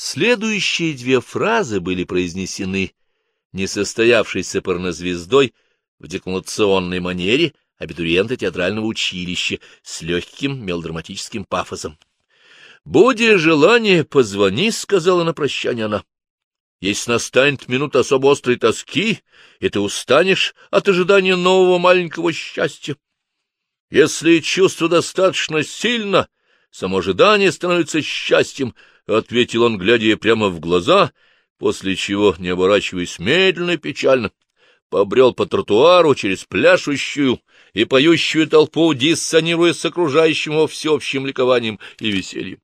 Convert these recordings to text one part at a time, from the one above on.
Следующие две фразы были произнесены несостоявшейся порнозвездой в декламационной манере абитуриента театрального училища с легким мелодраматическим пафосом. «Буде желание, позвони», — сказала на прощание она. «Если настанет минута особо острой тоски, и ты устанешь от ожидания нового маленького счастья. Если чувство достаточно сильно, само ожидание становится счастьем», — ответил он, глядя ей прямо в глаза, после чего, не оборачиваясь медленно и печально, побрел по тротуару через пляшущую и поющую толпу, диссонируя с окружающим его всеобщим ликованием и весельем.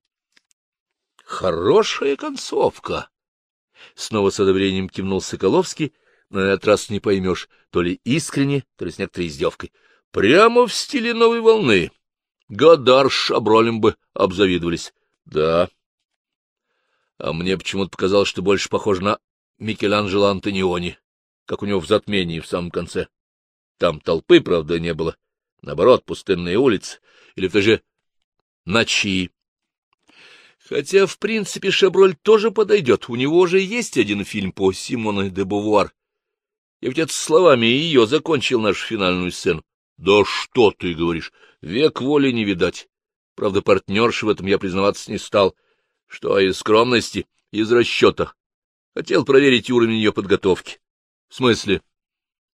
Хорошая концовка! Снова с одобрением кивнул Соколовский, но на этот раз не поймешь, то ли искренне, то ли с некоторой издевкой. Прямо в стиле новой волны. Годар с Шабролем бы обзавидовались. Да. А мне почему-то показалось, что больше похоже на Микеланджело Антониони как у него в затмении в самом конце. Там толпы, правда, не было. Наоборот, пустынные улицы. Или в той же ночи. Хотя, в принципе, Шаброль тоже подойдет. У него же есть один фильм по Симоне де Бувуар. Я ведь это словами ее закончил нашу финальную сцену. Да что ты говоришь, век воли не видать. Правда, партнерши в этом я признаваться не стал. Что из скромности, из расчета. Хотел проверить уровень ее подготовки. В смысле?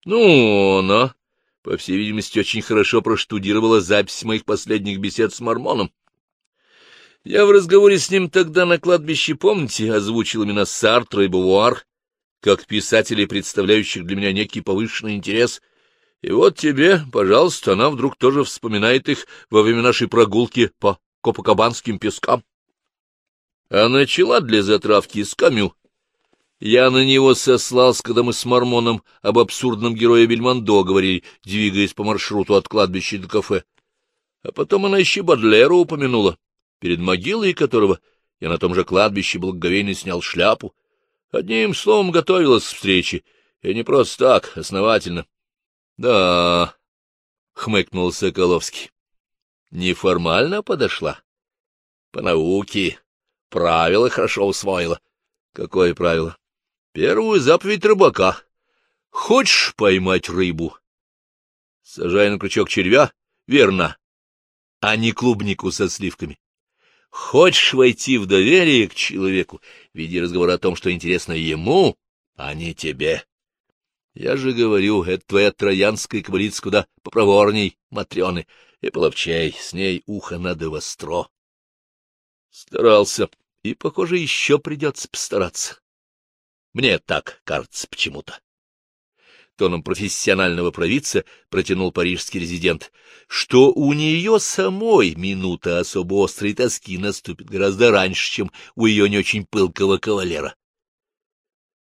Ну, она, по всей видимости, очень хорошо проштудировала запись моих последних бесед с Мормоном. Я в разговоре с ним тогда на кладбище, помните, озвучил именно Сартра и Бувуар, как писателей, представляющих для меня некий повышенный интерес. И вот тебе, пожалуйста, она вдруг тоже вспоминает их во время нашей прогулки по Копакабанским пескам. А начала для затравки с Камю я на него сослался, когда мы с Мормоном об абсурдном герое Бельмондо говорили, двигаясь по маршруту от кладбища до кафе. А потом она еще Бадлера упомянула, перед могилой которого я на том же кладбище благоговейно снял шляпу. Одним словом, готовилась к встрече, и не просто так, основательно. — Да, — хмыкнул Соколовский, — неформально подошла. По науке, правила хорошо усвоила. Какое правило? Первую заповедь рыбака. Хочешь поймать рыбу? Сажай на крючок червя? Верно. А не клубнику со сливками. Хочешь войти в доверие к человеку, веди разговор о том, что интересно ему, а не тебе. Я же говорю, это твоя троянская кобылица куда попроворней, Матрёны, и половчей, с ней ухо надо востро. Старался, и, похоже, еще придется постараться. Мне так кажется почему-то. Тоном профессионального провидца протянул парижский резидент, что у нее самой минута особо острой тоски наступит гораздо раньше, чем у ее не очень пылкого кавалера.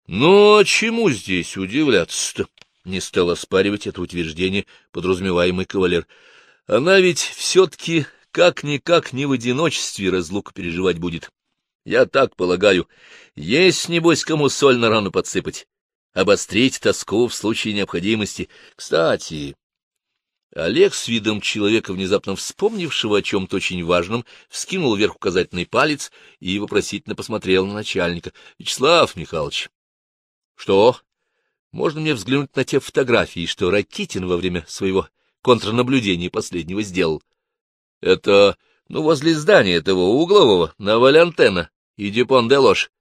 Но а чему здесь удивляться-то? Не стал оспаривать это утверждение подразумеваемый кавалер. Она ведь все-таки как-никак не в одиночестве разлуку переживать будет. Я так полагаю. Есть, небось, кому соль на рану подсыпать. Обострить тоску в случае необходимости. Кстати, Олег с видом человека, внезапно вспомнившего о чем-то очень важном, вскинул вверх указательный палец и вопросительно посмотрел на начальника. — Вячеслав Михайлович, что? Можно мне взглянуть на те фотографии, что Ракитин во время своего контрнаблюдения последнего сделал? — Это ну, возле здания этого углового, на Валентена и Дюпон-де-Ложь,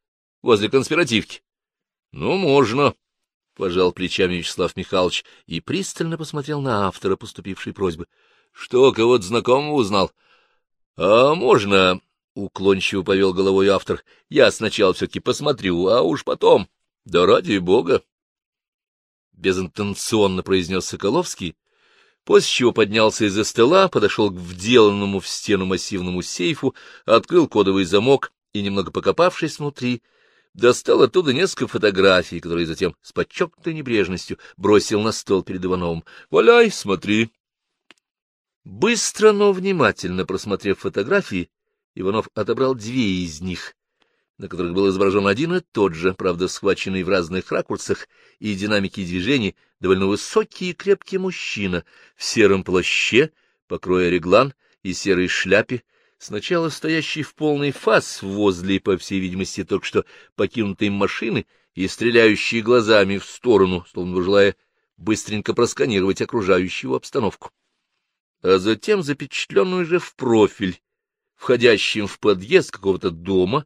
возле конспиративки. — Ну, можно, — пожал плечами Вячеслав Михайлович и пристально посмотрел на автора поступившей просьбы. — Что, кого-то знакомого узнал? — А можно, — уклончиво повел головой автор, — я сначала все-таки посмотрю, а уж потом. Да ради бога! Безинтенционно произнес Соколовский, после чего поднялся из-за стола, подошел к вделанному в стену массивному сейфу, открыл кодовый замок и, немного покопавшись внутри, достал оттуда несколько фотографий, которые затем с подчеркнутой небрежностью бросил на стол перед Ивановым. — Валяй, смотри. Быстро, но внимательно просмотрев фотографии, Иванов отобрал две из них на которых был изображен один и тот же, правда, схваченный в разных ракурсах и динамике движений, довольно высокий и крепкий мужчина в сером плаще, покроя реглан и серой шляпе, Сначала стоящий в полный фас возле, по всей видимости, только что покинутой машины и стреляющий глазами в сторону, словно желая быстренько просканировать окружающую обстановку. А затем запечатленную же в профиль, входящим в подъезд какого-то дома,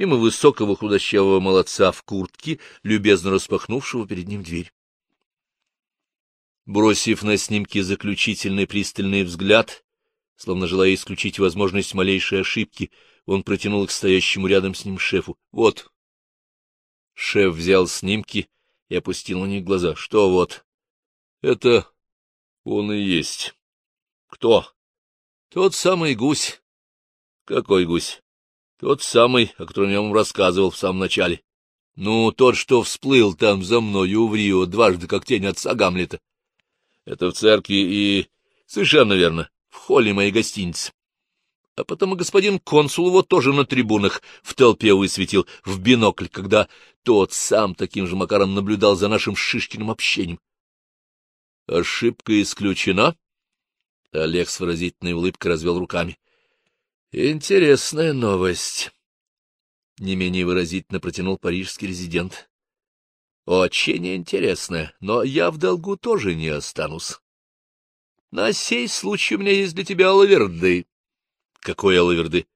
мимо высокого худощавого молодца в куртке, любезно распахнувшего перед ним дверь. Бросив на снимки заключительный пристальный взгляд, словно желая исключить возможность малейшей ошибки, он протянул к стоящему рядом с ним шефу. — Вот. Шеф взял снимки и опустил на них глаза. — Что вот? — Это он и есть. — Кто? — Тот самый гусь. — Какой гусь? — Тот самый, о котором я вам рассказывал в самом начале. — Ну, тот, что всплыл там за мною в Рио дважды, как тень отца Гамлета. — Это в церкви и... Совершенно верно в холле моей гостиницы. А потом и господин консул его тоже на трибунах в толпе высветил в бинокль, когда тот сам таким же макаром наблюдал за нашим Шишкиным общением. Ошибка исключена? Олег с выразительной улыбкой развел руками. Интересная новость. Не менее выразительно протянул парижский резидент. Очень интересная, но я в долгу тоже не останусь. На сей случай у меня есть для тебя лаверды. Какой лаверды?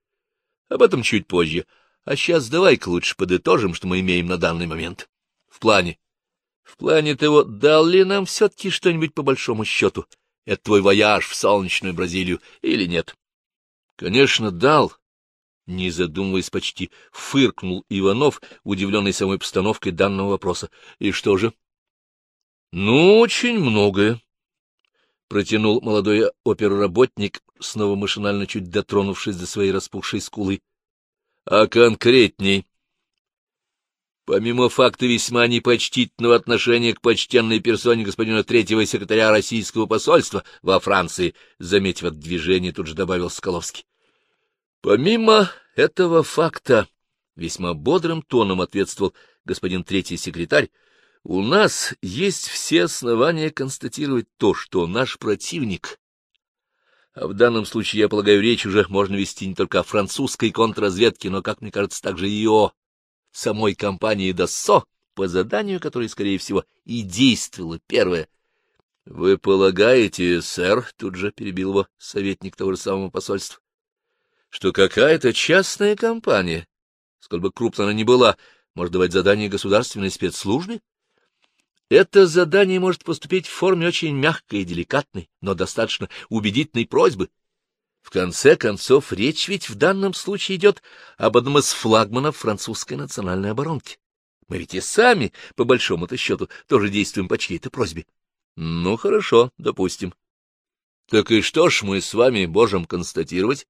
Об этом чуть позже. А сейчас давай-ка лучше подытожим, что мы имеем на данный момент. В плане. В плане того, дал ли нам все-таки что-нибудь по большому счету? Это твой вояж в солнечную Бразилию или нет? Конечно, дал. Не задумываясь почти, фыркнул Иванов, удивленный самой постановкой данного вопроса. И что же? Ну, очень многое протянул молодой оперработник, снова машинально чуть дотронувшись до своей распухшей скулы. — А конкретней? Помимо факта весьма непочтительного отношения к почтенной персоне господина третьего секретаря российского посольства во Франции, заметив это движение, тут же добавил Скаловский. Помимо этого факта, весьма бодрым тоном ответствовал господин третий секретарь, у нас есть все основания констатировать то, что наш противник, а в данном случае, я полагаю, речь уже можно вести не только о французской контрразведке, но, как мне кажется, также и о самой компании ДАССО, по заданию которой, скорее всего, и действовала первая. — Вы полагаете, сэр, — тут же перебил его советник того же самого посольства, — что какая-то частная компания, сколь бы крупно она ни была, может давать задание государственной спецслужбе? Это задание может поступить в форме очень мягкой и деликатной, но достаточно убедительной просьбы. В конце концов, речь ведь в данном случае идет об одном из флагманов французской национальной оборонки. Мы ведь и сами, по большому-то счету, тоже действуем по чьей-то просьбе. Ну, хорошо, допустим. Так и что ж мы с вами можем констатировать?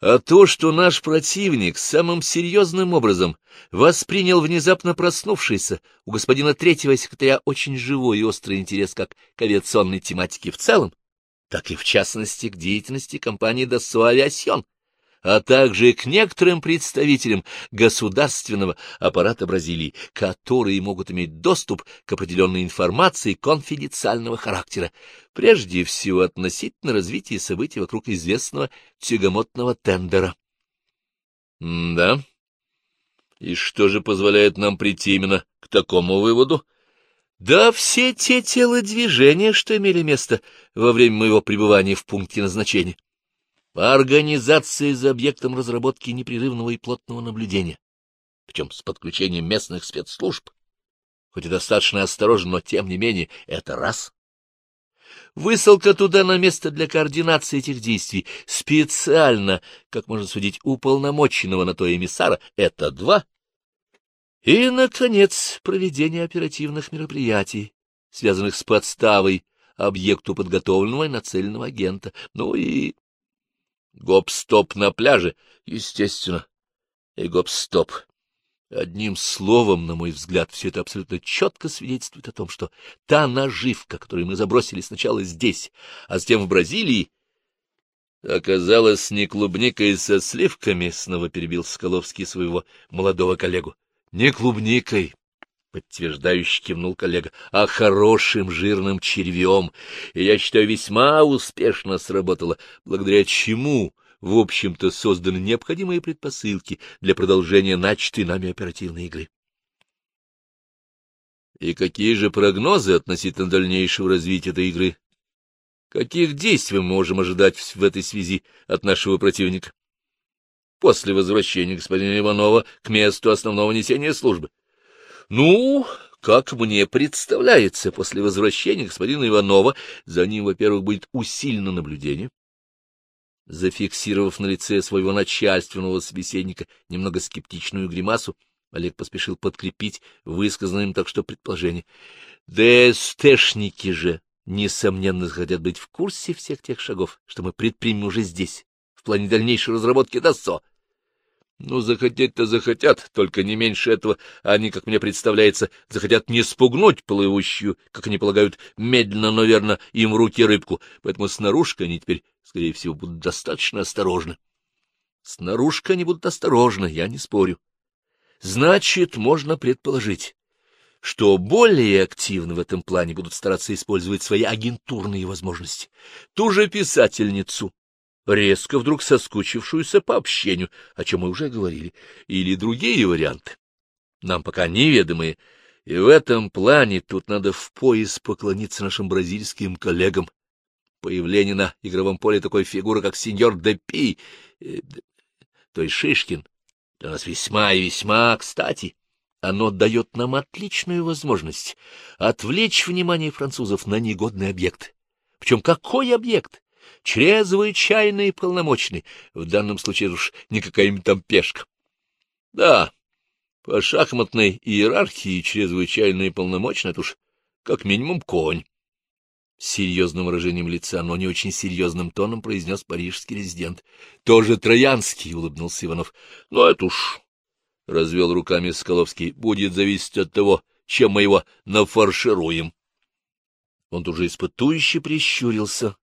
а то, что наш противник самым серьезным образом воспринял внезапно проснувшийся у господина третьего секретаря очень живой и острый интерес как к авиационной тематике в целом, так и в частности к деятельности компании «Досо Авиасьон», а также к некоторым представителям государственного аппарата Бразилии, которые могут иметь доступ к определенной информации конфиденциального характера, прежде всего относительно развития событий вокруг известного тягомотного тендера. — Да. И что же позволяет нам прийти именно к такому выводу? Да все те телодвижения, что имели место во время моего пребывания в пункте назначения. Организации за объектом разработки непрерывного и плотного наблюдения, причем с подключением местных спецслужб. Хоть и достаточно осторожно, но тем не менее это раз. Высылка туда на место для координации этих действий специально, как можно судить, уполномоченного на то эмиссара — это два. И, наконец, проведение оперативных мероприятий, связанных с подставой объекту подготовленного и нацеленного агента, ну и Гоп-стоп на пляже, естественно. И гоп-стоп. Одним словом, на мой взгляд, все это абсолютно четко свидетельствует о том, что та наживка, которую мы забросили сначала здесь, а затем в Бразилии, оказалась не клубникой со сливками, — снова перебил Скаловский своего молодого коллегу. — Не клубникой, — подтверждающе кивнул коллега, — а хорошим жирным червем. И я считаю, весьма успешно сработало, благодаря чему в общем-то, созданы необходимые предпосылки для продолжения начатой нами оперативной игры. И какие же прогнозы относительно дальнейшего развития этой игры? Каких действий мы можем ожидать в этой связи от нашего противника? После возвращения господина Иванова к месту основного несения службы. Ну, как мне представляется, после возвращения господина Иванова за ним, во-первых, будет усилено наблюдение, Зафиксировав на лице своего начальственного собеседника немного скептичную гримасу, Олег поспешил подкрепить высказанное им так что предположение. ДСТшники же, несомненно, хотят быть в курсе всех тех шагов, что мы предпримем уже здесь, в плане дальнейшей разработки ДОСО. Ну, захотеть-то захотят, только не меньше этого они, как мне представляется, захотят не спугнуть плывущую, как они полагают, медленно, но верно, им в руки рыбку, поэтому снаружи они теперь, скорее всего, будут достаточно осторожны. Снаружи они будут осторожны, я не спорю. Значит, можно предположить, что более активно в этом плане будут стараться использовать свои агентурные возможности. Ту же писательницу, резко вдруг соскучившуюся по общению, о чем мы уже говорили, или другие варианты, нам пока неведомые, и в этом плане тут надо в пояс поклониться нашим бразильским коллегам. Появление на игровом поле такой фигуры, как сеньор Депи, э, то есть Шишкин, для нас весьма и весьма кстати. Оно дает нам отличную возможность отвлечь внимание французов на негодный объект. Причем какой объект? Чрезвычайный полномочный, в данном случае уж не какая-нибудь там пешка. Да, по шахматной иерархии чрезвычайно и полномочный — это уж как минимум конь. С серьезным выражением лица, но не очень серьезным тоном произнес парижский резидент. — Тоже Троянский, — улыбнулся Иванов. — Но это уж, — развел руками Скаловский, — будет зависеть от того, чем мы его нафаршируем. Он тут же испытующе прищурился,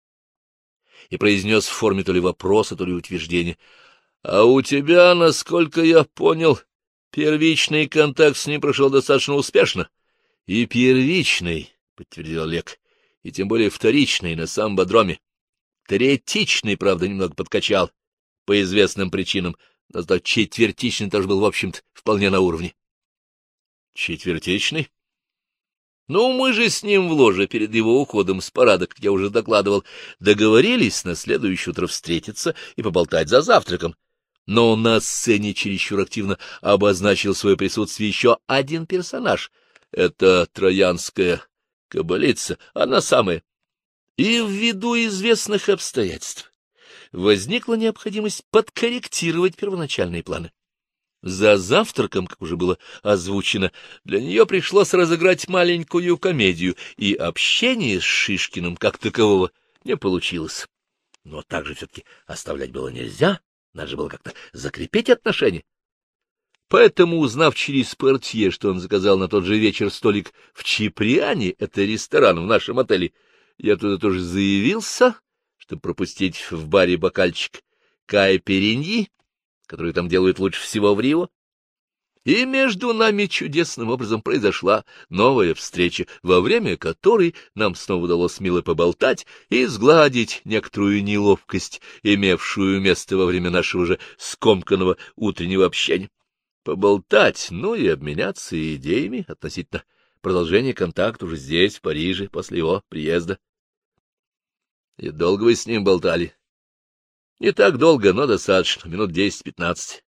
и произнес в форме то ли вопроса, то ли утверждения. — А у тебя, насколько я понял, первичный контакт с ним прошел достаточно успешно? — И первичный, — подтвердил Олег, — и тем более вторичный на самом бодроме. Третичный, правда, немного подкачал, по известным причинам, но зато четвертичный тоже был, в общем-то, вполне на уровне. — Четвертичный? Ну, мы же с ним в ложе перед его уходом с парада, как я уже докладывал, договорились на следующее утро встретиться и поболтать за завтраком. Но на сцене чересчур активно обозначил свое присутствие еще один персонаж. Это троянская кабалица, она самая. И ввиду известных обстоятельств возникла необходимость подкорректировать первоначальные планы. За завтраком, как уже было озвучено, для нее пришлось разыграть маленькую комедию, и общение с Шишкиным как такового не получилось. Но также все-таки оставлять было нельзя, надо же было как-то закрепить отношения. Поэтому, узнав через портье, что он заказал на тот же вечер столик в Чиприане, это ресторан в нашем отеле, я туда тоже заявился, чтобы пропустить в баре бокальчик Кая которую там делают лучше всего в Рио. И между нами чудесным образом произошла новая встреча, во время которой нам снова удалось мило поболтать и сгладить некоторую неловкость, имевшую место во время нашего же скомканного утреннего общения. Поболтать, ну и обменяться идеями относительно продолжения контакта уже здесь, в Париже, после его приезда. — И долго вы с ним болтали? Не так долго, но достаточно, минут десять-пятнадцать.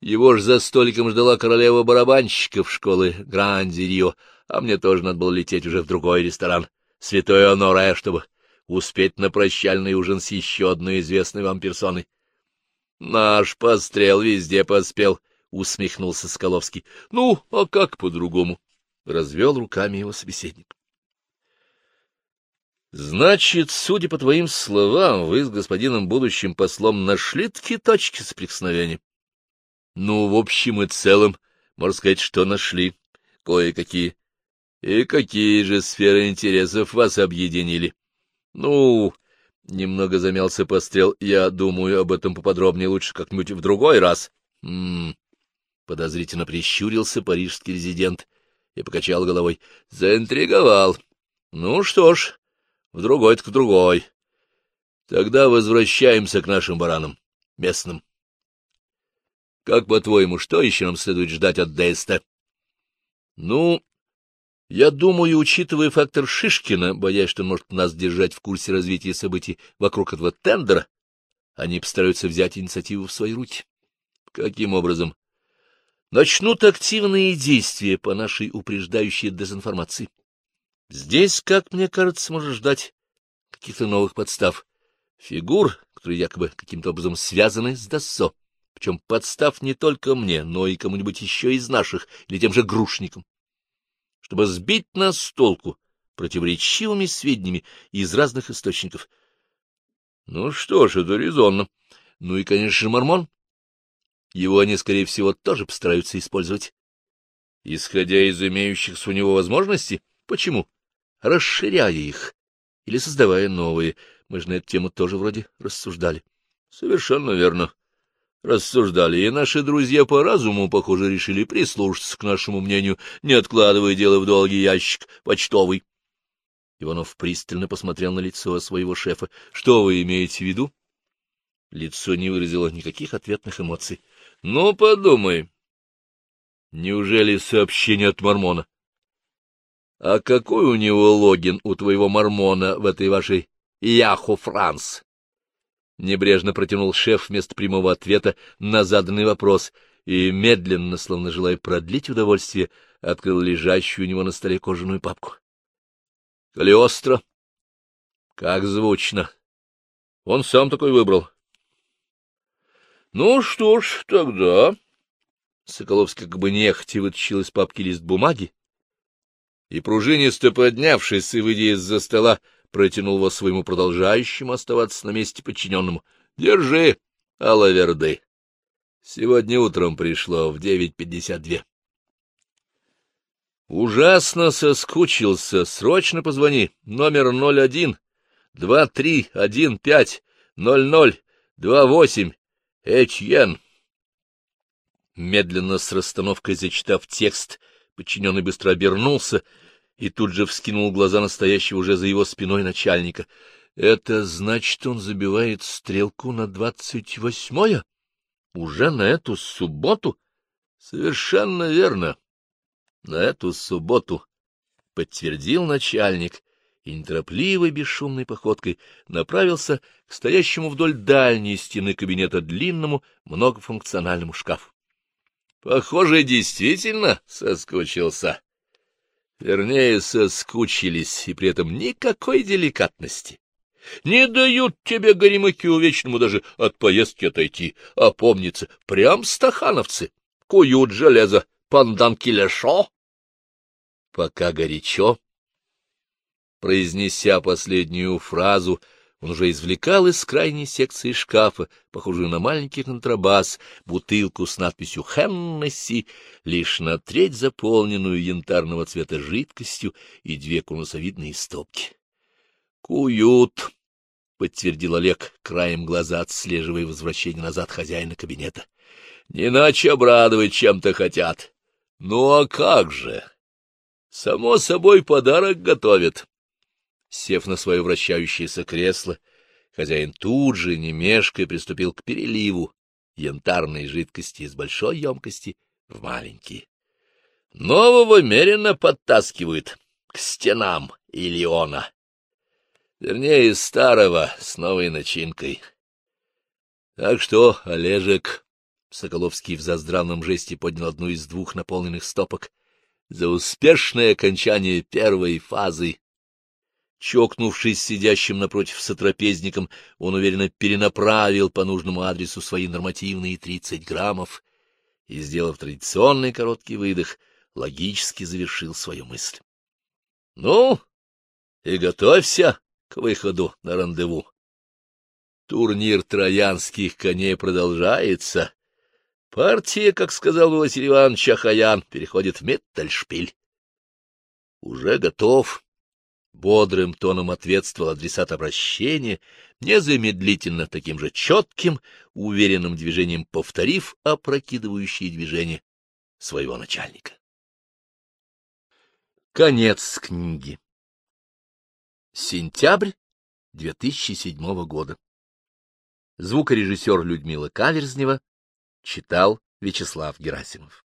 Его ж за столиком ждала королева барабанщиков школы Гранди-Рио, а мне тоже надо было лететь уже в другой ресторан, Святой Оноре, чтобы успеть на прощальный ужин с еще одной известной вам персоной. — Наш пострел везде поспел, — усмехнулся Скаловский. — Ну, а как по-другому? — развел руками его собеседник. Значит, судя по твоим словам, вы с господином будущим послом нашли такие точки соприкосновения? Ну, в общем и целом, можно сказать, что нашли. Кое-какие. И какие же сферы интересов вас объединили? Ну, немного замялся пострел. Я думаю, об этом поподробнее лучше как-нибудь в другой раз. М -м, подозрительно прищурился парижский резидент и покачал головой. Заинтриговал. Ну что ж, в другой-то к другой. Тогда возвращаемся к нашим баранам, местным. Как, по-твоему, что еще нам следует ждать от ДСТ? Ну, я думаю, учитывая фактор Шишкина, боясь, что он может нас держать в курсе развития событий вокруг этого тендера, они постараются взять инициативу в свои руки. Каким образом? Начнут активные действия по нашей упреждающей дезинформации. Здесь, как мне кажется, можно ждать каких-то новых подстав, фигур, которые якобы каким-то образом связаны с ДАСО, причем подстав не только мне, но и кому-нибудь еще из наших, или тем же грушникам, чтобы сбить нас с толку противоречивыми сведениями из разных источников. Ну что ж, это резонно. Ну и, конечно же, Мормон. Его они, скорее всего, тоже постараются использовать. Исходя из имеющихся у него возможностей? Почему? Расширяя их или создавая новые. Мы же на эту тему тоже вроде рассуждали. Совершенно верно. Рассуждали, и наши друзья по разуму, похоже, решили прислушаться к нашему мнению, не откладывая дело в долгий ящик почтовый. Иванов пристально посмотрел на лицо своего шефа. — Что вы имеете в виду? Лицо не выразило никаких ответных эмоций. — Ну, подумай. Неужели сообщение от Мормона? — А какой у него логин у твоего Мормона в этой вашей Яху Франс? Небрежно протянул шеф вместо прямого ответа на заданный вопрос и, медленно, словно желая продлить удовольствие, открыл лежащую у него на столе кожаную папку. — Калиостро. — Как звучно. Он сам такой выбрал. — Ну что ж, тогда... Соколовский как бы нехотя вытащил из папки лист бумаги и, пружинисто поднявшись и выйдя из-за стола, протянул его своему продолжающему оставаться на месте подчиненному. — Держи, Алаверды. Сегодня утром пришло в девять пятьдесят две. Ужасно соскучился. Срочно позвони. Номер ноль один два три один пять ноль ноль два восемь. Этьен. Медленно с расстановкой зачитав текст, подчиненный быстро обернулся и тут же вскинул глаза настоящего уже за его спиной начальника. — Это значит, он забивает стрелку на двадцать восьмое? Уже на эту субботу? — Совершенно верно. На эту субботу, — подтвердил начальник, и неторопливой бесшумной походкой направился к стоящему вдоль дальней стены кабинета длинному многофункциональному шкафу. — Похоже, действительно соскучился. Вернее, соскучились, и при этом никакой деликатности. Не дают тебе, горемыки увечному, даже от поездки отойти, а помнится, прям стахановцы, куют железо, панданки лешо. Пока горячо. Произнеся последнюю фразу, он уже извлекал из крайней секции шкафа, похожую на маленький контрабас, бутылку с надписью «Хеннесси», лишь на треть заполненную янтарного цвета жидкостью и две конусовидные стопки. «Куют», — подтвердил Олег, краем глаза отслеживая возвращение назад хозяина кабинета. «Не иначе обрадовать чем-то хотят. Ну а как же? Само собой подарок готовят». Сев на свое вращающееся кресло, хозяин тут же, не мешкая, приступил к переливу янтарной жидкости из большой емкости в маленькие. Нового меренно подтаскивают к стенам Илиона. Вернее, старого с новой начинкой. Так что, Олежек, Соколовский в заздравном жесте поднял одну из двух наполненных стопок, за успешное окончание первой фазы Чокнувшись сидящим напротив сотрапезником, он уверенно перенаправил по нужному адресу свои нормативные тридцать граммов и, сделав традиционный короткий выдох, логически завершил свою мысль. — Ну, и готовься к выходу на рандеву. Турнир троянских коней продолжается. Партия, как сказал Василий Иванович Ахаян, переходит в Меттельшпиль. Уже готов бодрым тоном ответствовал адресат обращения, незамедлительно таким же четким, уверенным движением повторив опрокидывающие движения своего начальника. Конец книги. Сентябрь 2007 года. Звукорежиссер Людмила Каверзнева читал Вячеслав Герасимов.